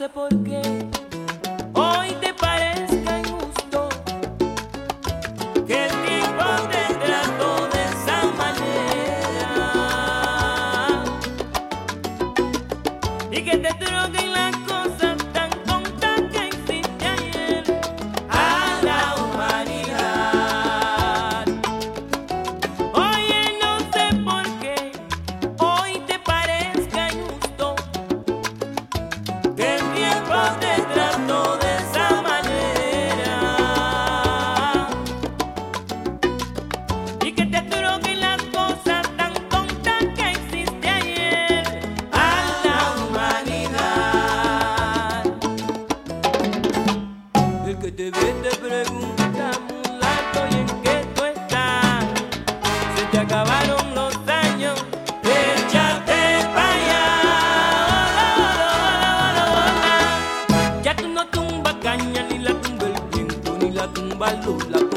No sé por qué. que te mulato, ¿y en qué tú estás? Se te acabaron los échate allá. Ya tú no tumbas caña, ni la tumba el viento, ni la tumba luz, la